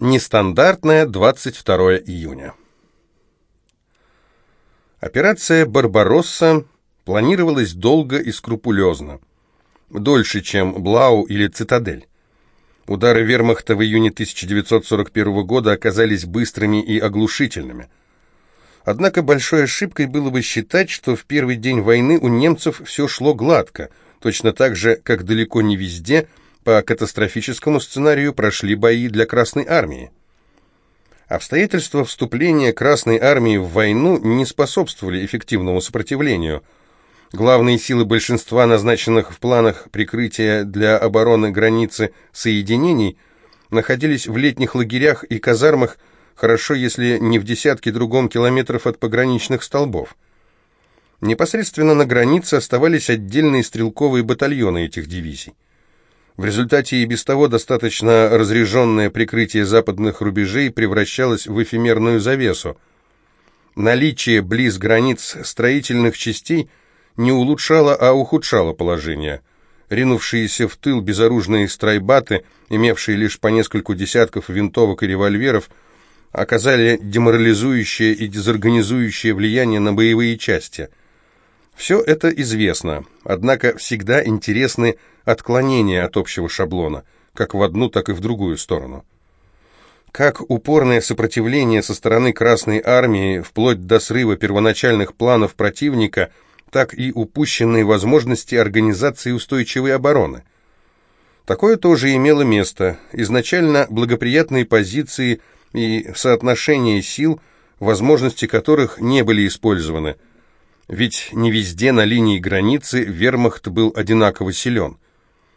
Нестандартное 22 июня. Операция «Барбаросса» планировалась долго и скрупулезно. Дольше, чем «Блау» или «Цитадель». Удары вермахта в июне 1941 года оказались быстрыми и оглушительными. Однако большой ошибкой было бы считать, что в первый день войны у немцев все шло гладко, точно так же, как далеко не везде – по катастрофическому сценарию прошли бои для Красной Армии. Обстоятельства вступления Красной Армии в войну не способствовали эффективному сопротивлению. Главные силы большинства назначенных в планах прикрытия для обороны границы соединений находились в летних лагерях и казармах, хорошо, если не в десятке другом километров от пограничных столбов. Непосредственно на границе оставались отдельные стрелковые батальоны этих дивизий. В результате и без того достаточно разреженное прикрытие западных рубежей превращалось в эфемерную завесу. Наличие близ границ строительных частей не улучшало, а ухудшало положение. Ринувшиеся в тыл безоружные страйбаты, имевшие лишь по нескольку десятков винтовок и револьверов, оказали деморализующее и дезорганизующее влияние на боевые части. Все это известно, однако всегда интересны отклонения от общего шаблона, как в одну, так и в другую сторону. Как упорное сопротивление со стороны Красной Армии, вплоть до срыва первоначальных планов противника, так и упущенные возможности организации устойчивой обороны. Такое тоже имело место. Изначально благоприятные позиции и соотношение сил, возможности которых не были использованы. Ведь не везде на линии границы вермахт был одинаково силен.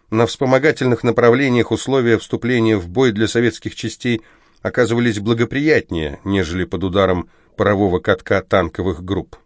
На вспомогательных направлениях условия вступления в бой для советских частей оказывались благоприятнее, нежели под ударом парового катка танковых групп.